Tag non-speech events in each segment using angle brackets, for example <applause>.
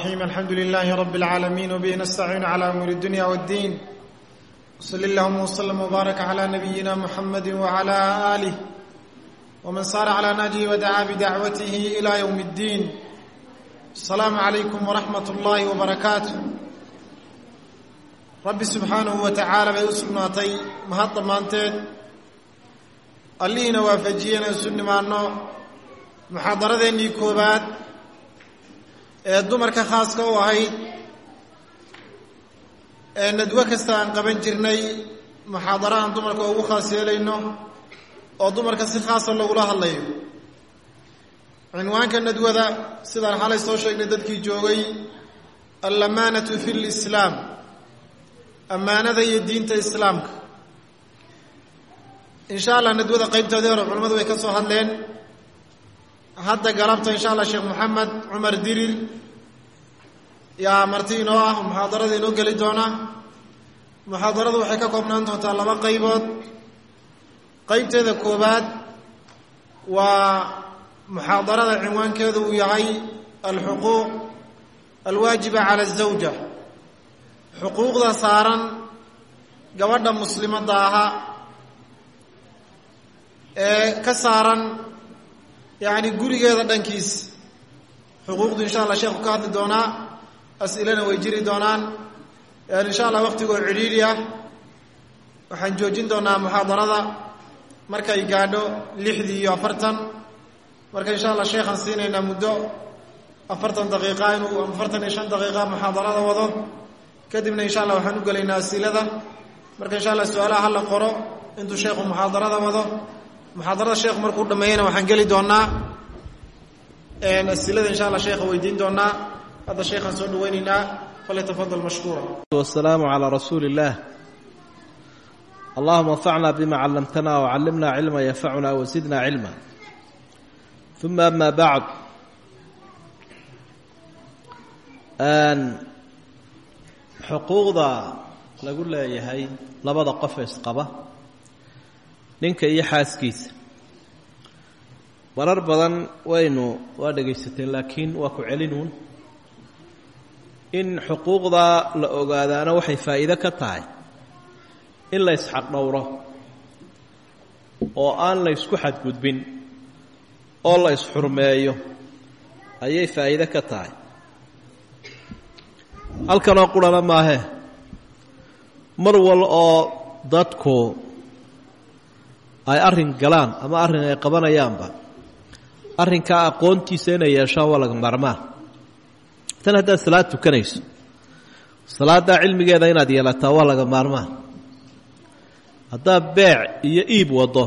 الرحيم الحمد لله رب العالمين وبه نستعين على أمور الدنيا والدين وصلى اللهم وسلم وبارك على نبينا محمد وعلى آله ومن صار على نهجه ودعا بدعوته إلى يوم الدين السلام عليكم ورحمة الله وبركاته rabbi subxaanahu wa tacaala bay u sugnaatay mahad dhammaanteed allihiina waafajiyeen isu nimaanno muxaadaradeennii koowaad ee dumarka khaaska u ahayd ee nadwo kasta aan qaban jirnay muxaadaro aan dumarka ugu khaas yeelayno oo dumarka si khaasa lagula hadlayo. Cinwaanka nadwada sidaan xalay soo sheegnay dadkii joogay allamaanatu fi lislaam ammaanada iyo diinta islaamka. Insha allah nadwada qaybtoodii hore culimmadu way ka soo hadleen hadda galabta insha allah sheekh moxamed cumar dirir yaa marti inoo ah muxaadarada inoo geli doona. Muxaadaradu waxay ka koobnaan doontaa laba qaybood. Qaybteeda koowaad waa muxaadarada cinwaankeedu uu yahay alxuquuq alwaajiba cala azawja xuquuqda saaran gabadha muslimadda aha ee ka saaran yacni gurigeeda dhankiis xuquuqdu insha allah sheekhu ka hadli doonaa as-ilana way jiri doonaan. Insha allah waqtigoo cidhiidhi ah waxaan joojin doonaa muxaadarada. Markay gaadho lixdii iyo afartan. Marka insha allah sheekhaan siinaynaa muddo afartan daqiiqa inuu afartan iyo shan daqiiqa muxaadarada wado. Kadibna insha allah waxaan u gelaynaa asilada marka insha allah su'aalaha hala qoro intuu sheekhu muxaadarada wado muxaadarada sheekhu markuu dhameeyana waxaan geli doonaa asilada insha alla sheekha weydiin doonaa hadda sheekhaan soo dhaweynaynaa falytafadal mashkuura wasalaamu calaa rasuuli illaah allahuma anfacna bima callamtana wacallimna cilma yanfacuna wasidna cilma. Uma ama bacd. Xuquuqda lagu leeyahay labada qof isqaba ninka iyo xaaskiisa. Marar badan waynu waa dhegaysateen laakiin waa ku celinuun in xuquuqda la ogaadaana waxay faa'iido ka tahay in la isxaqdhowro oo aan la ysku xadgudbin oo la isxurmeeyo ayay faa'iido ka tahay. Halkanoo qurana maahe mar wal oo dadku ay arrin galaan ama arrin ay qabanayaanba arrinkaa aqoontiisa inay yeeshaan waa laga maarmaan. Tan haddaad salaad tukanayso salaaddaa cilmigeeda inaad yeelataa waa laga maarmaan. Haddaad beec iyo iib waddo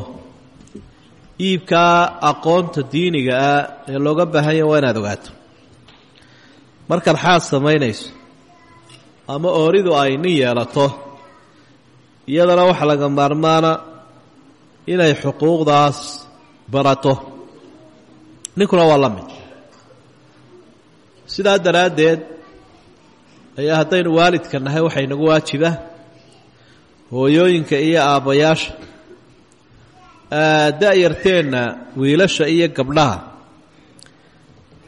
iibkaa aqoonta diiniga ah ee looga baahanya waa inaad ogaato. Markaad xaas samaynayso ama ooridu ay nin yeelato iyadana waxaa laga maarmaana inay xuquuqdaas barato. Ninkuna waa la mid. Sidaa daraaddeed ayaa haddaynu waalidka nahay waxaa inagu waajiba hooyooyinka iyo aabbayaasha da-yarteenna wiilasha iyo gabdhaha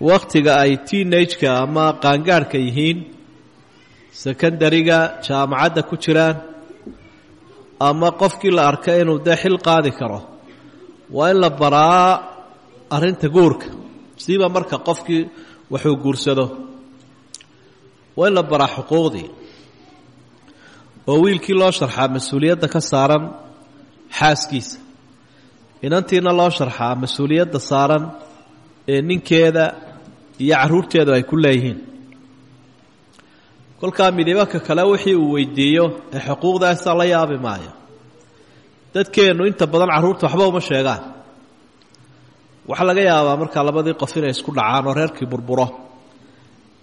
wakhtiga ay teenage-ka ama qaangaadhka yihiin secondariga jaamacadda ku jiraan ama qofkii la arka inuu dee xil qaadi karo waa in la baraa arrinta guurka. Siiba marka qofkii waxuu guursado. Waa in la baraa xuquuqdii. Oo wiilkii loo sharxaa mas'uuliyadda ka saaran xaaskiisa. Inantiina loo sharxaa mas'uuliyadda saaran ee ninkeeda iyo carruurteedu ay ku leeyihiin kolkaa midibaka kale wixii uu weydiiyo ee xuquuqdaasa la yaabi maayo. Dadkeennu inta badan carruurta waxba uma sheegaan. Waxaa laga yaabaa markaa labadii qof inay isku dhacaan oo reerkii burburo.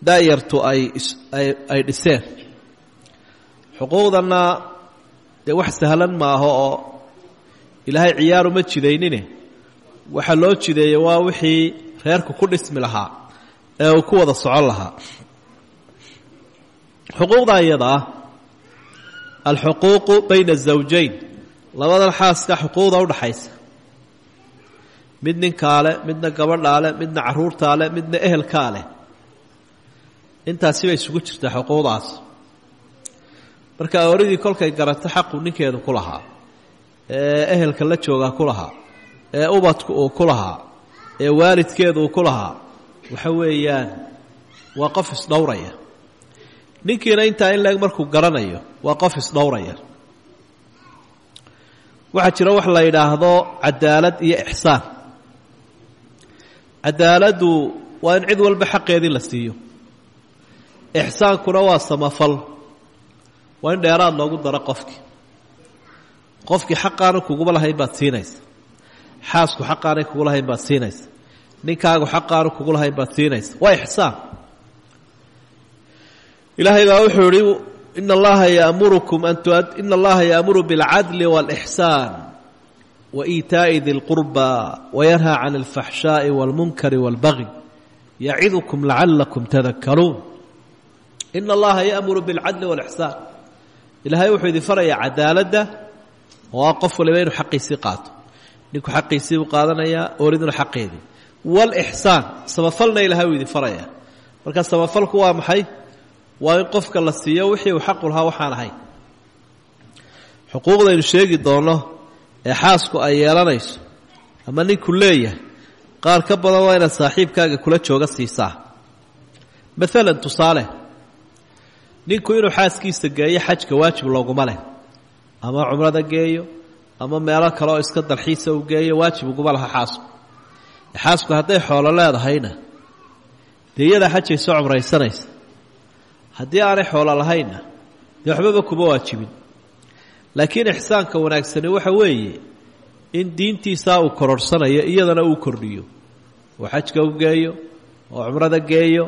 Daayartu ay ay dhiseen. Xuquuqdanna dee wax sahlan maaho oo ilaahay ciyaar uma jidaynine. Waxaa loo jideeyey waa wixii reerku ku dhismi lahaa ee uu ku wada socon lahaa xuquuqda iyada ah. Alxuquuqu bayna azawjayn labadan xaaska xuquuqda udhaxaysa mid ninkaa leh midna gabadhaa leh midna carruurtaa leh midna ehelkaa leh intaasi bay isugu jirtaa xuquuqdaas. Marka awridii kolkay garato xaqu ninkeedu ku lahaa. Ee ehelka la joogaa ku lahaa. Ee ubadku uu ku lahaa. Ee waalidkeedu ku lahaa. Waxa weeyaan waa qof isdhowraya ninkiina intaa in leeg markuu garanayo waa qof isdhowraya. Waxaa jira wax la yidhaahdo cadaalad iyo ixsaan. Cadaaladdu waa in cid walba xaqeedii la siiyo. Ixsaankuna waa samafal waa in dheeraad loogu daro qofkii. Qofkii xaqaana kuguma lahayn baad siinaysa. Xaasku xaqaanay kugu lahayn baad siinaysa. Ninkaagu xaqaanu kugu lahayn baad siinaysa. Waa ixsaan ilaahay baa wuxuu ihi ina allaha yaamurukum an ina allaha yaamuru biاlcadli wاlإxsaan waإitaaءi di اlqurba wayanhaa can اlfaxshaaءi wاlmunkari wاlbagي yacidukum lacalakum tadakaruun ina allaha yaamuru biاlcadli wاlإxsaan ilaahay wuxuu idin farayaa cadaaladda oo ah qof waliba inuu xaqiisii qaato ninku xaqiisii buu qaadanayaa ooriduna xaqeedii wاlإxsaan samafalna ilahay uu idin farayaa marka samafalku waa maxay Waa in qofka la siiyo wixii uu xaqu lahaa waxaan ahayn xuquuqdaynu sheegi doonno ee xaasku ay yeelanayso ama ninku leeyahay qaar ka badan waa inaad saaxiibkaaga kula jooga siisaa. Maalan tusaale ninku inuu xaaskiisa geeyo xajka waajib looguma leh ama cumrada geeyo ama meelo kale oo iska dalxiisa uu geeyo waajib uguma laha xaasku. Xaasku hadday xoolo leedahayna dee iyadaa soo cumraysanaysa haddii aanay xoolo lahaynna dee waxbaba kuma waajibin. Laakiin ixsaanka wanaagsani waxa weeye in diintiisaa uu kororhsanayo iyadana uu kordhiyo. Oo xajka u geeyo oo cumrada geeyo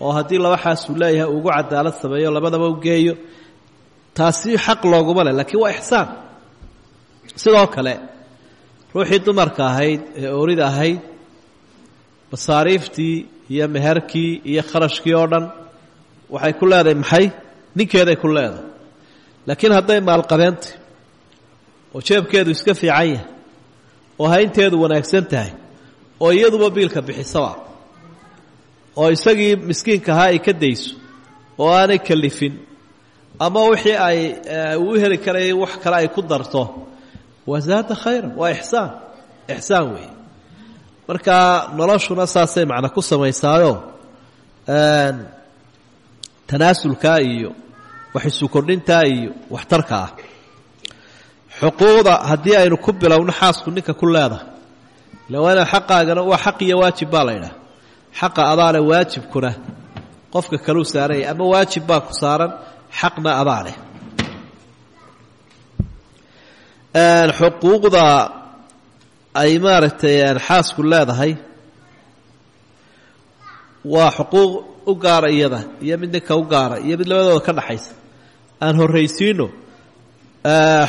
oo haddii laba xaasuu leeyahay ugu cadaalad sameeyo labadaba u geeyo taasi xaq looguma leh laakiin waa ixsaan. Sidoo kale ruuxii dumarka ahayd ee oorida ahayd masaariiftii iyo meherkii iyo kharashkii oo dhan waxay ku leedahay maxay? Ninkeeday ku leedahay laakiin hadday maalqabeentay oo jeebkeedu iska fiican yahay oo haynteedu wanaagsan tahay oo iyaduba biilka bixisaba oo isagii miskiinka ahaa ay ka dayso oo aanay kalifin ama wixii ay uu heli karayay wax kale ay ku darto wazaada khayran waa ixsaan ixsaan weeye. Marka noloshuna saasay macna ku samaysaayo tanaasulkaa iyo wax isu kordhintaa iyo waxtarka ah. Xuquuqda haddii aynu ku bilowno xaasku ninka ku leedahay ila waa inaad xaqaagana waa xaq iyo waajib baa la ydhaha xaqa adaale waajibkuna qofka kaluu saaranya ama waajib baa ku saaran xaqna adaa leh xuquuqda ay maaragtay xaasku leedahay waa xuquuq u gaara iyada iyo mid ninka u gaara iyo mid labadooda ka dhaxaysa. Aan horraysiino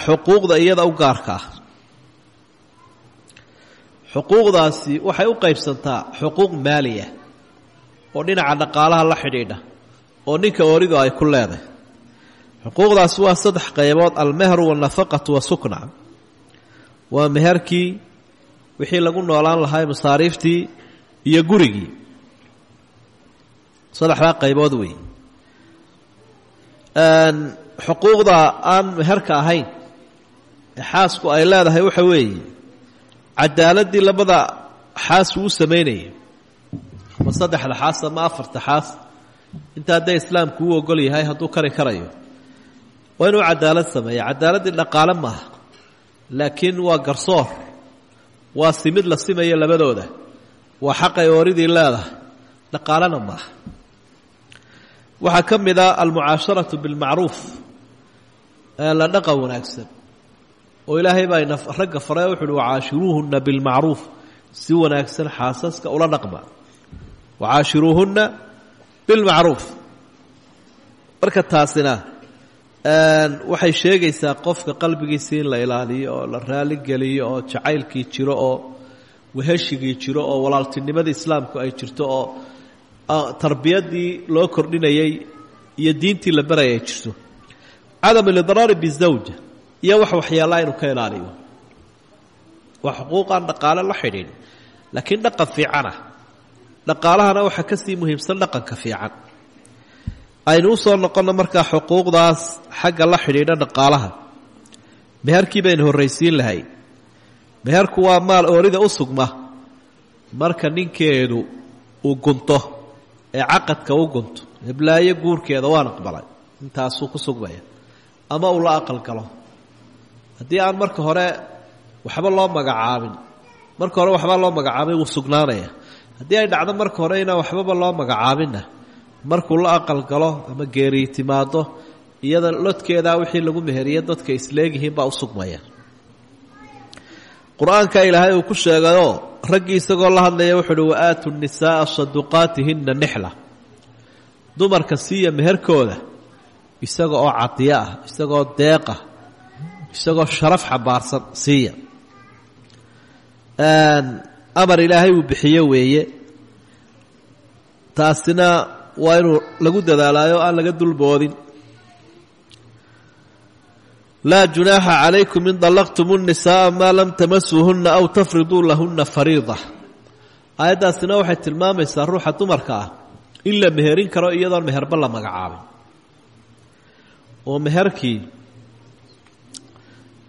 xuquuqda iyada u gaarka ah. Xuquuqdaasi waxay u qaybsantaa xuquuq maaliya oo dhinaca dhaqaalaha la xidhiidha oo ninka ooridu ay ku leedahay. Xuquuqdaasi waa saddex qaybood almehru waalnafaqatu wasukna waa meherkii wixii lagu noolaan lahaa masaariiftii iyo gurigii saddexdaa qaybood wey xuquuqda aan meherka ahayn ee xaasku ay leedahay waxa weeye cadaaladii labada xaas uu samaynayay ama saddexda xaas ama afarta xaas intaa dee islaamku uu ogol yahay hadduu kari karayo. Waa inuu cadaalad sameeya cadaaladdii dhaqaale maaha laakiin waa garsoor waa simid la simayo labadooda waa xaqay ooridii leedahay dhaqaalena maaha waxaa ka mid a almucaasharatu la dhaqan wanaagsan oo ilaahay baa ina ragga faray wuxu uhi wacaashiruuhunna bilmacruuf si wanaagsan xaasaska ula dhaqma. Wacaashiruuhunna bilmacruuf marka taasina waxay sheegaysaa qofka qalbigiisa in la ilaaliyo oo la raaligeliyo oo jacaylkii jiro oo weheshigii jiro oo walaaltinimadii islaamku ay jirto oo tarbiyadii loo kordhinayey iyo diintii la baraya ay jirto. Cadam lidraari bizawja iyo wax waxyaallaa inuu ka ilaaliyo. Waa xuquuqaan dhaqaale la xidhiidh laakiin dhaqan fiicanah dhaqaalahana waxaa ka sii muhiimsan dhaqanka fiican. Aynu u soo noqonno markaa xuquuqdaas xagga la xidhiidha dhaqaalaha. Meherkii baynu horraysiin lahay. Meherku waa maal oorida u sugma. Marka ninkeedu uu gunto ee caqadka u gunto heblaayo guurkeeda waan aqbalay. Intaasuu ku sugmaya. Ama uu la aqal galo. Haddii aan marka hore waxba loo magacaabin marka hore waxba loo magacaabay wuu sugnaanaya. Haddii ay dhacdo marka hore inaan waxbaba loo magacaabinna markuu la aqal galo ama geerii timaado iyada lodkeedaa wixii lagu meheriye dadka isleegyihiin baa u sugmaya. Qur'aanka ilaahay uu ku sheegayoo raggii isagoo la hadlaya wuxuu uhi waaatu nisaaa saduqaatihinna nixla. Dumarka siiya meherkooda isaga oo cadiyo ah isagoo deeqah isagoo sharaf xambaarsan siiya. Amar ilaahay uu bixiyo weeye. Taasina waa inuu lagu dadaalaayo aan laga dulboodin laa junaaxa calaykum in dallaqtum الnisaaa maa lam tamasuuhunna aw tafriduu lahunna fariida aayaddaasina waxay tilmaamaysaa ruuxa dumarka ah in la meherin karo iyadoon meherba la magacaabin. Oo meherkii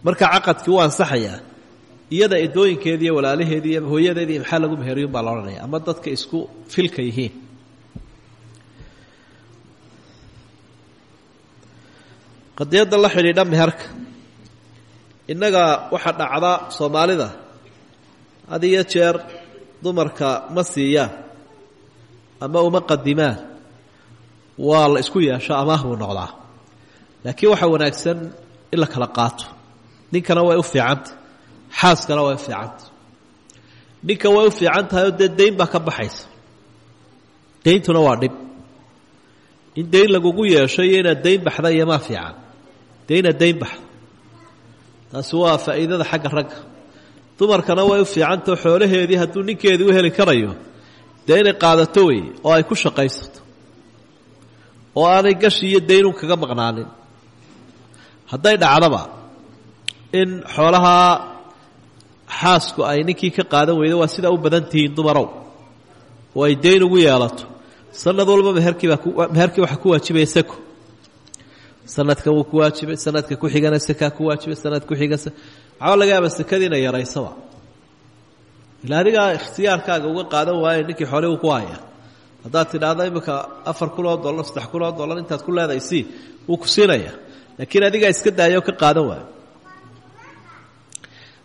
marka caqadkii u ansaxayaa iyada edooyinkeediiyo walaalaheedii iyo hooyadeedii maxaa lagu meheriyun baa la ama dadka isku filka yihiin qadiyadda la xidhiidha meherka innaga waxaa dhacda soomaalida. Had jeer dumarka ma siiyaan ama uma qadimaan waa la isku yeesho amaah buu noqdaa. Laakiin waxaa wanaagsan in la kala qaato. Ninkana way u fiicanta. Xaaskana way u ninka way u fiican tahay oo dee dayn baa ka baxaysa. Dayntuna waa dhib. In dayn lagugu yeesho iyo inaad dayn baxda iyo fiican dee inaad dayn baxdo waa faa'iidada xagga ragga. Dumarkana way u fiicantao xoolaheedii hadduu ninkeedii u heli karayo. Dee inay qaadato weeye oo ay ku shaqaysato. Oo aanay gashi iyo daynun kaga maqnaanin. Hadday dhacdaba in xoolahaa xaasku ay ninkii ka qaadan weydo waa sidaa u badan tihiin dumarow. Oo ay dayn ugu yeelato. Sanad walba meherkiibaa meherkii waxaa ku waajibaya sako sanadkan wuu ku waajibay sanadka ku xigana sakaa ku waajibay sanad ku xiga waxaa laga yaaba sakadiina yaraysaba ila ikhtiyaarkaaga uga qaadan waaye ninkii xoole uu ku haya haddaad tidhaahdo imika afar kun dollar saddex kun dollar intaad ku leedahay sii wuu ku siinaya. Laakiin adigaa iska daaya oo ka qaadan waayo.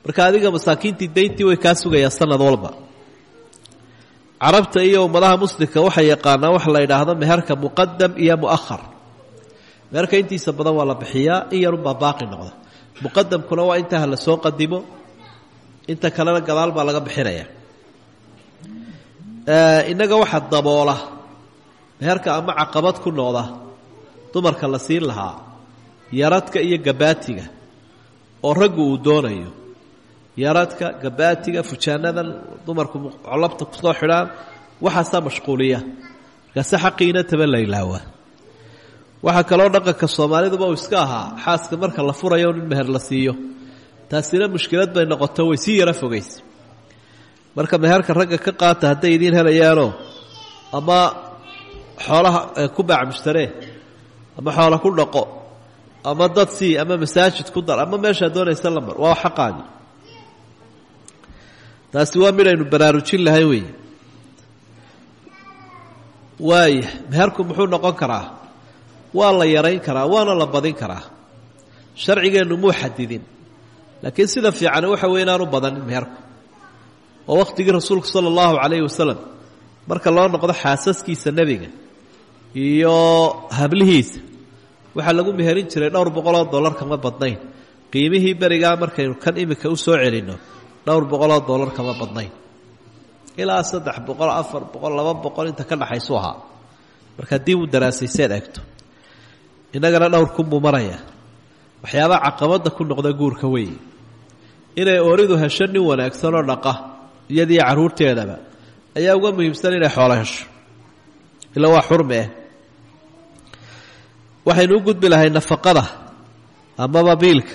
Marka adiga masaakiintii dayntii way kaa sugayaa sanad walba. Carabta iyo ummadaha muslimka waxay yaqaanaa waxa la yidhaahdo meherka muqadam iyo mu'ahar meherka intiisa badan waa la bixiyaa in yarunbaa baaqi noqda. Muqadamkuna waa intaa la soo qadimo inta kalena gadaal baa laga bixinaya. Innaga waxa daboola meherka ama caqabad ku noqda dumarka la siin lahaa yaradka iyo gabaatiga oo raggu uu doonayo. Yaradka gabaatiga fujaanadan dumarku colabta ku soo xidhaan waxaasaa mashquuliya. Markaase xaqiina taba waxaa kaloo dhaqanka soomaaliduba uu iska ahaa xaaska marka la furayo in meher la siiyo. Taasina mushkilad bay noqoto way sii yaro fogaysa marka meherka ragga ka qaata hadday idiin helayaanoo ama xoolaha ku baac mushtaree ama xoola ku dhaqo ama dad sii ama masaajid ku dar ama meeshaa doonaysa la mar waa xaqaagi taasi waa midaynu baraarujin lahay wey waaya meherku muxuu noqon karaa waa la yarayn karaa waana la badin karaa. Sharcigeennu muu xadidin. Laakiin sida fiican waxa wey inaanu badanin meherku. Oo wakhtigii rasuulku sala allahu calayhi wasalam marka loo noqdo xaasaskiisa nebiga iyo hablihiisa waxaa lagu meherin jiray dhowr boqoloo dollar kama badnayn. Qiimihii berigaa markaynu kan imika u soo celinno dhowr boqoloo dollar kama badnayn. Ilaa saddex boqol afar boqol laba boqol inta ka dhaxaysu ahaa. Marka haddii uu daraasayseed egto innagana dhowr kunbuu marayaa waxyaabaa caqabadda ku noqda guurka weeye. Inay ooridu hesho nin wanaagsan oo dhaqa iyadii carruurteedaba ayaa uga muhiimsan inay xoolo hesho. Ila waa xurmi ah waxaynu u gudbi lahay nafaqada amaba biilka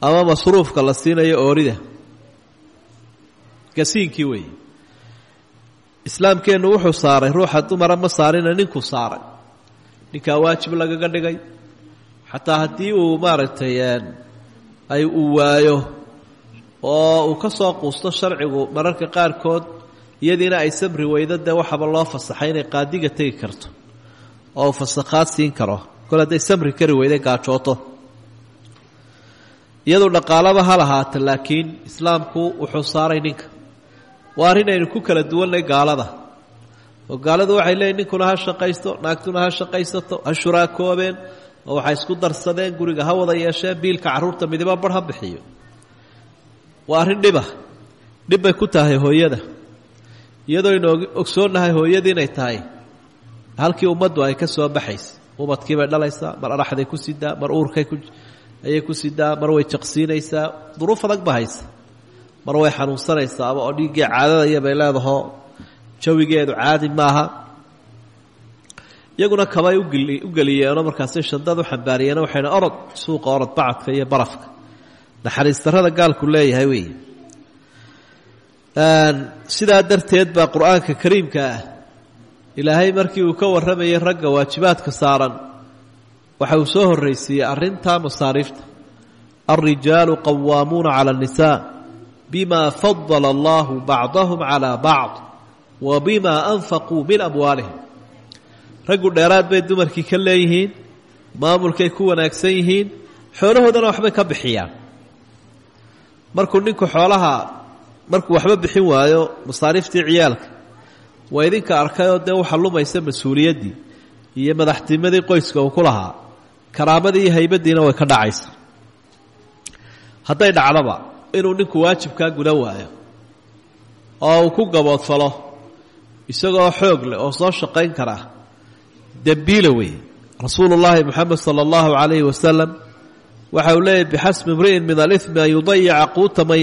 ama masruufka la siinayo oorida. Gasiinkii weeye. Islaamkeennu wuxuu saaray ruuxa dumara ma saarina ninkuu saaray ninkaa waajib lagaga dhigay. Xataa haddii uu maaragtay ay uu waayo oo uu ka soo quusto sharcigu mararka qaarkood iyadiina ay samri weydo dee waxaaba loo fasaxay inay qaadiga tegi karto oo uu fasakhaad siin karo. Kol hadday samri kari weyday gaajooto. Iyadu dhaqaalaba ha lahaata laakiin islaamku wuxuu saaray ninka. Waa arrin aynu ku kala duwannay gaalada oo gaaladu waxay leeyiin ninkuna ha shaqaysto naagtuna ha shaqaysato ha shuraakoobeen oo waxay isku darsadeen guriga ha wada yeesheen biilka carruurta midiba bar bixiyo. Waa arrin dhiba dhib bay ku tahay hooyada. Iyadoo aynu ogsoonnahay hooyadii inay tahay halkii ummaddu ay ka soo baxaysa. Ubadkii bay dhalaysaa mar araxday ku sidaa mar uurkay ayay ku sidaa mar way jaqsiinaysaa duruuf adag ba mar way xanuunsanaysaa oo dhiiggii caadadaya bay leedaho jawigeedu caadi maaha. Iyaguna kabay u geliyeenoo markaasay shandad u xambaariyeen waxayna orod suuqa orod bacadka iyo barafka. Naxariis darrada gaalku leeyahay weeye. Sidaa darteed baa qur'aanka kariimka ah ilaahay markii uu ka warramayay ragga waajibaadka saaran waxa uu soo horraysiiyey arrintaa masaariifta alrijaalu qawaamuuna cala annisaa bima fadala allahu bacdahum calaa bacd wa bima anfaquu min amwaalihim raggu dheeraad bay dumarkii ka leeyihiin maamulkay ku wanaagsan yihiin xoolahoodana waxbay ka bixiyaan. Markuu ninku xoolaha markuu waxba bixin waayo masaariiftii ciyaalka waa idinka arkayoo dee waxa lumaysa mas'uuliyaddii iyo madaxtinimadii qoyska uu ku lahaa karaamadii iyo haybaddiina way ka dhacaysa. Hadday dhacdaba inuu ninku waajibkaa gudan waayo oo uu ku gaboodfalo isagoo xoog leh oo soo shaqayn kara. Dembiila weeye. Rasuulu llaahi moxamed sala allahu calayhi wasalam waxa uu leeyahy bixasbi imri'in min alimi an yudayica quuta man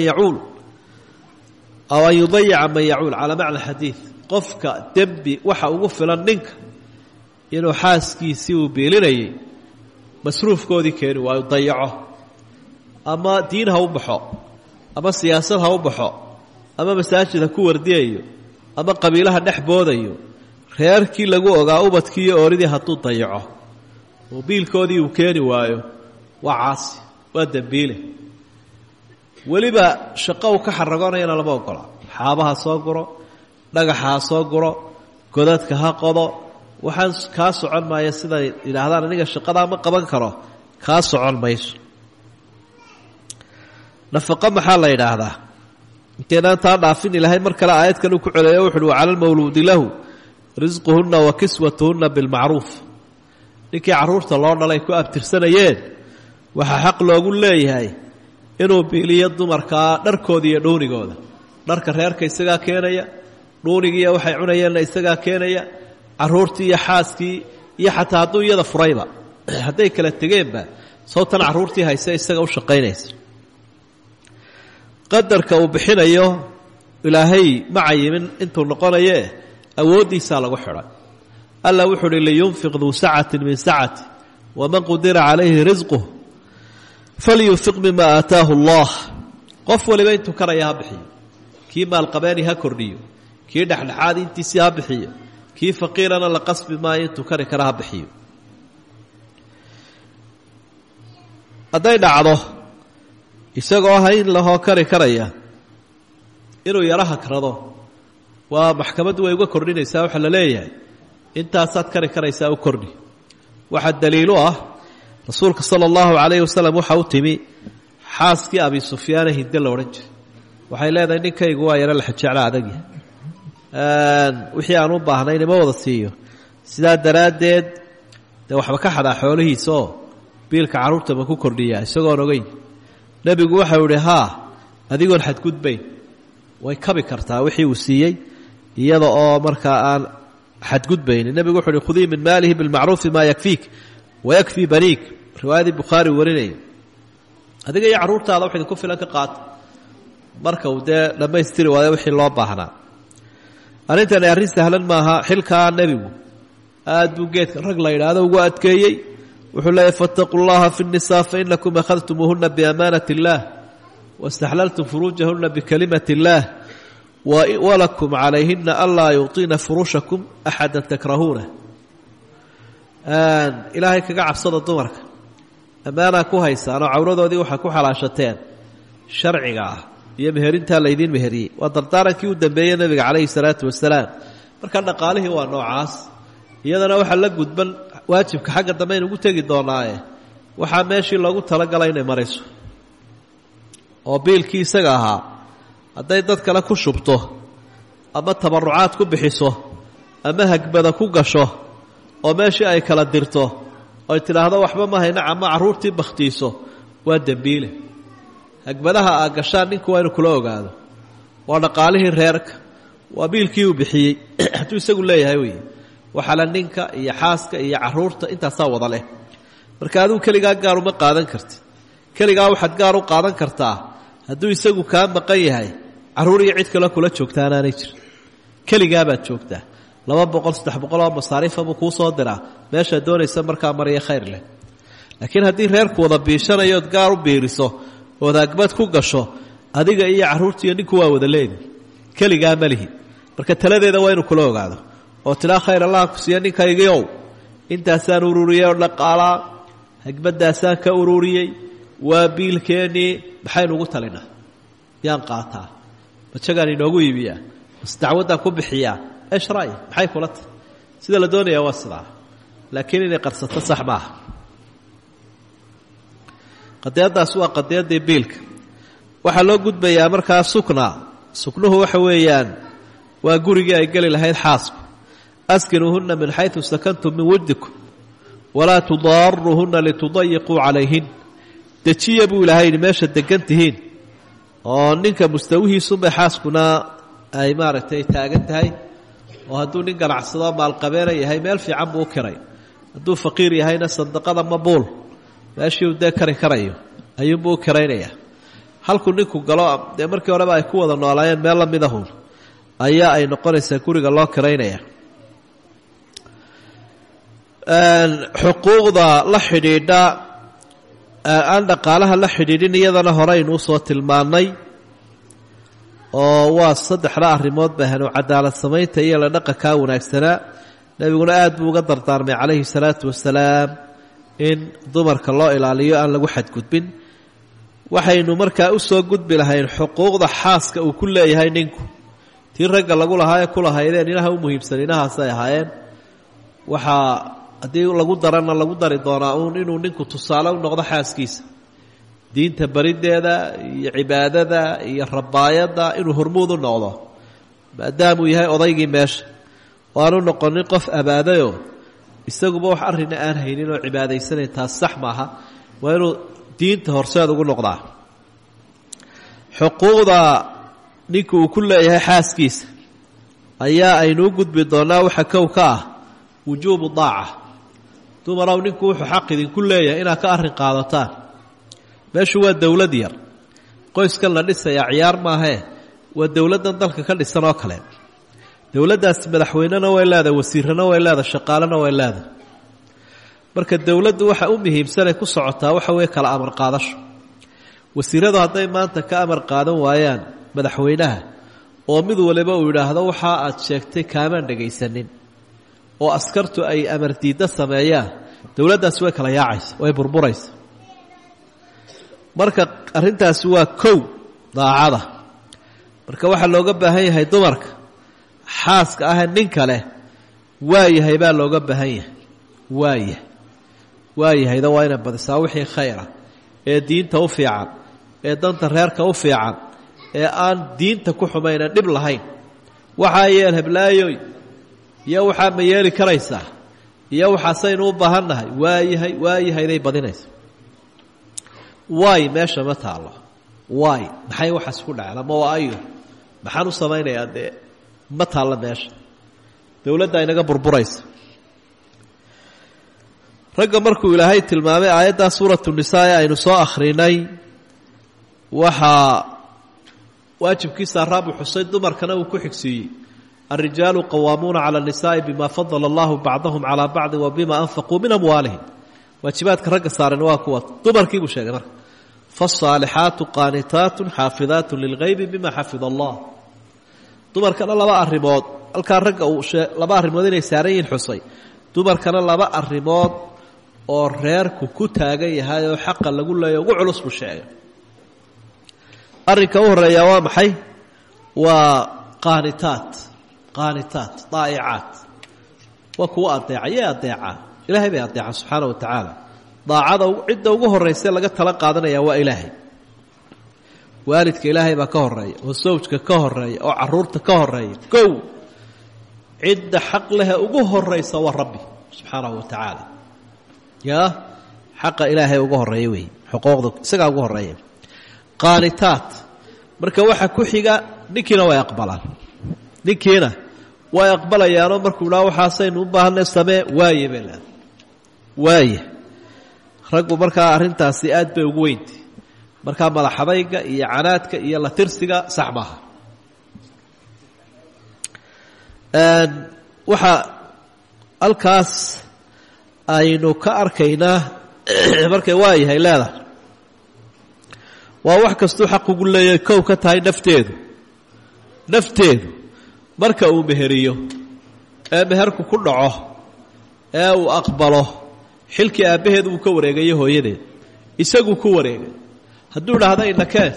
yacuul. Aw an yudayica man yacuul calaa macna xadiid. Qofka dembi waxa ugu filan ninka inuu xaaskiisii uu biilinayay masruufkoodii keeni waayu dayaco ama diin ha u baxo ama siyaasad ha u baxo ama masaajid ha ku wardiyayo ama qabiilaha dhex boodayo reerkii lagu ogaa ubadkii iyo ooridii hadduu dayaco. Oo biilkoodii uu keeni waayo waa caasi waa dembiile weliba shaqo uu ka xaragoonayana lama ogola. Xaabaha soo guro dhagaxa ha soo guro godadka ha qodo waxaan kaa socon maaya siday yidhaahdaan aniga shaqadaa ma qaban karo kaa socon mayso. Nafaqo maxaa la yidhaahdaa inteynaan taa dhaafin ilaahay mar kale aayad kale ku celeeyo wuxu uhi wacala lmawluudi lahu risquhunna wa kiswatuhunna bilmacruuf. Ninkii carruurta loo dhalay ku abtirsanayeen waxaa xaq loogu leeyahay inuu biiliyo dumarkaa dharkooda iyo dhuunigooda dharka reerka isagaa keenaya dhuunigiiyo waxay cunayeenna isagaa keenaya carruurtii iyo xaaskii iyo xataa hadduu iyada furayba. <clears throat> Hadday kala tegeenba sawtan carruurtii hayse isaga u shaqaynaysa qadarka uu bixinayo ilaahay ma cayimin intuu noqonayee awooddiisaa lagu xidhay alla wuxuu uhi liyunfiq duu sacatin min sacati waman qudira calayhi risquh falyunfiq mima aataahu allah. Qof waliba intuu karaya ha bixiyo kii maalqabeeni ha kordhiyo kii dhexdhexaad intiisii ha bixiyo kii faqiirana la qasbi maayo intuu kari kara ha dhacdo isagoo hayn lahoo kari karaya. Inuu yaro hagrado waa maxkamaddu way uga kordhinaysaa waxaa la leeyahay. Intaasaad kari karaysaa u kordhi. Waxaa daliilu ah rasuulka sala allahu calayhi wasalam waxa u timi xaaskii abi sufyaane hidde la odhan jiray. Waxay leedahay ninkaygu waa yaro laxajeclo adagya wixii aan u baahnayn ima wada siiyo. Sidaa daraaddeed dee waxba ka xadaa xoolihiisa oo biilka carruurta ma ku kordhiyaa isagoon ogeyn nebigu waxau idhi haa adigoon xadgudbayn way kabi kartaa wixii uu siiyey iyada oo markaa aan xadgudbaynin. Nebigu wuxu uhi khudii min maalihi bilmacruufi maa yakfiik wayakfii baniik. Riwaayadii bukhaari warinaya adiga iyo carruurtaada wax idinku filan ka qaata marka uu dee dhammaystiri waayo wixii loo baahnaa. Arrintani arrin sahlan maaha xilkaa nebigu aad buu geedka rag la yidhaahdo ugu adkeeyey wuxuu leeyahy faاtaquu اllaha fi الnisaa fainakum akhadtumuuhuna biamaanaة اllah waاstaxlaltum furuujahuna bikalimaة اllah walakum calayhina anlaa yuطiina furuushakum axada takrahuuna ilaahay kaga cabsada dumarka ammaanaa ku haysaan oo cawradoodii waxaa ku xalaashateen sharciga ah iyo meherintaa laydiin meheriyey waa dardaarankii u dambeeyey nebiga calayhi salaatu wasalaam marka dhaqaalihii waa noocaas iyadana waxaa la gudban waajibka xagga dambe aynu ugu tegi doonaaye. Waxaa meeshii loogu talagalay inay marayso. Oo biilkii isaga ahaa hadday dad kale ku shubto ama tabarucaad ku bixiso ama hagbada ku gasho oo meeshii ay kala dirto oy tidhaahdo waxba ma hayna ama carruurtii bakhtiiso waa dembiile. Hagbadaha aa gashaan ninku waa inu kula ogaado. Waa dhaqaalihii reerka. Waa biilkii uu bixiyey. <clears throat> Hadduu isagu leeyahay wey waxala ninka iyo xaaska iyo carruurta intaasaa wada leh. Marka adigu keligaa gaar uma qaadan karti. Keligaa waxaad gaar u qaadan kartaa hadduu isagu kaa maqan yahay carruur iyo cid kale kula joogtaanaanay jirin keligaabaad joogtaa. Laba boqol saddex boqol oo masaariifa buu kuu soo diraa. Meeshaad doonaysa markaa mariya khayr leh. Laakiin haddii reerku wada biishanayood gaar u biiriso ood agbad ku gasho adiga iyo carruurtiiyo ninku waa wada leedi keligaa ma lihi. Marka taladeeda waa inuu kula ogaado oo tidhaa khayr allah ku siiya ninkaygiiow intaasaan ururiyey oo dhaqaalaa hagbadaasaan ka ururiyey waa biilkeennii maxaynu ugu talinaa? Yaan qaataa. Majagaan inoogu iibiyaa? Dacwaddaan ku bixiyaa? Esh ra'y maxay kula tahy sida la doonayaa waa sidaa. Laakiin inay qarsato sax maaha waa qadiyaddii biilka. Waxaa loo gudbayaa markaa sukna suknuhu waxa weeyaan waa gurigii ay geli lahayd xaasku askinuuhunna min xaysu sakantum min wujdikum walaa tudaaruuhunna litudayiquu calayhin dejiya buu ilaahay yidhi meesha degan tihiin oo ninka mustawihiisunbay xaaskuna ay maaragtay taagan tahay oo hadduu nin ganacsado maalqabeena yahay meel fiican buu u kiray hadduu faqiir yahayna sandaqada mabuul meeshii uu dee kari karayo ayuunbuu u kiraynaya halkuu ninku galo dee markii horeba ay ku wada noolaayeen meel la midahun ayaa ay noqonaysaa guriga loo kiraynaya xuquuqda la xidhiidha aan dhaqaalaha la xidhiidhin iyadana horeynuu soo tilmaannay oo waa saddexda arrimood bahanu cadaalad samaynta iyo la dhaqankaa wanaagsanaa nebiguna aad buu uga dardaarmay calayhi salaatu wasalaam in dumarka loo ilaaliyo aan lagu xadgudbin. Waxaynu markaa u soo gudbi lahayn xuquuqda xaaska uu ku leeyahay ninku. Tii ragga lagu lahaayee ku lahaydeen inaha u muhiimsan inahaasay ahaayeen. Waxaa haddii lagu darana lagu dari doonaa uun inuu ninku tusaale u noqdo xaaskiisa. Diinta bariddeeda iyo cibaadada iyo rabaayadda inuu hormuud u noqdo. Maadaamuu yahay odaygii meesha. Oo aanu noqonin qof abaadayo. Isaguba wax arrinna aan haynin oo cibaadaysanayn taas sax maaha. Waa inuu diinta horseed ugu noqdaa. Xuquuqda ninka uu ku leeyahay xaaskiisa. Ayaa aynuu gudbi doonaa waxa kow ka ah wujuubu daaca dumarow ninku wuxuu xaq idinku leeyahay inaad ka arrin qaadataan. Meeshu waa dowlad yar. Qoyskan la dhisayaa ciyaar maahee waa dowladdan dalka ka dhisan oo kale. Dowladdaasi madaxweynena way leedahay wasiirana way leedahay shaqaalena way leedahay. Marka dowladdu waxa u muhiimsanay ku socotaa waxa weeye kala amar qaadasho. Wasiiradu hadday maanta ka amar qaadan waayaan madaxweynaha oo mid waliba uu yidhaahdo waxa aad sheegtay kaamaan dhegaysanin oo askartu ay amar diidda sameeyaan. Dowladdaasi way kala yaacaysa way burburaysa. Marka arrintaasi waa kow daacada. Marka waxaa looga baahan yahay dumarka xaaska ahee ninka leh waayahay baa looga baahan yahay. Waayahay. Waayahayda waa inay badisaa wixii khayra ee diinta u fiican ee danta reerka u fiican ee aan diinta ku xumayna dhib lahayn. Waxaa yeel heblaayoy iyo waxaa ma yeeli karaysaa iyo waxaasaynu u baahannahay waayahay waayahayday badinaysa waay meesha ma taallo? Waay maxay waxaas ku dhaceen ama waa ayo. Maxaan u samaynayaa dee ma taallo meesha. Dowladda inaga burburaysa. Ragga markuu ilaahay tilmaamay aayaddaa suuratu nisaa ee aynu soo akhrinay waxaa waajibkiisa araabu xusay dumarkana uu ku xigsiiyey alrijaalu qawaamuuna cala annisaa'i bima fadala allahu bacdahum calaa bacdi wa bima anfaquu min amwaalihim waajibaadka ragga saaran waa kuwa dumarkii sheegay marka faasaalixaatu qaanitaatun xaafidaatun lilgaybi bima xafida allah dumarkana laba arrimood halkaa ragga laba arrimood inay saaran yihiin xusay dumarkana laba arrimood oo reerku ku taagan yahay oo xaqa lagu leeya ugu culus buu sheegay arrinka u horreeyaa waa maxay waa qaanitaat qaanitaat daa'icaat. Waa kuwa adeeca yee adeeca ilaahay bay adeeca subxaana wa tacaala daacada cidda ugu horraysa laga tala qaadanaya waa ilaahay. Waalidka ilaahay baa ka horreeya oo sawjka ka horreeya oo carruurta ka horreeya kow cidda xaq lehe ugu horaysa waa rabbi subxaanahu wa tacaala yaa xaqa ilaahay ugu horreeya wey xuquuqda isagaa ugu horreeya qaanitaat marka waxa ku xiga ninkiina way aqbalaan ninkiina way aqbalayaanoo markuu dhaa waxaasaynu u baahanay samee waaye bay leedahay waaye. Raggu markaa arrintaasi aad bay ugu weyntay markaa madaxadayga iyo canaadka iyo la tirsiga sax maaha. Waxaa halkaas aynu ka arkaynaa <clears throat> markay waayahay leedahay. Waa wax kastuu xaq ugu leeyahay kow ka tahay nafteedu. Nafteedu marka uu meheriyo ee meherku ku dhaco ee uu aqbalo xilkii aabbaheed uu ka wareegayo hooyadeed isaguu ku wareegay. Hadduu idhaahda inakeen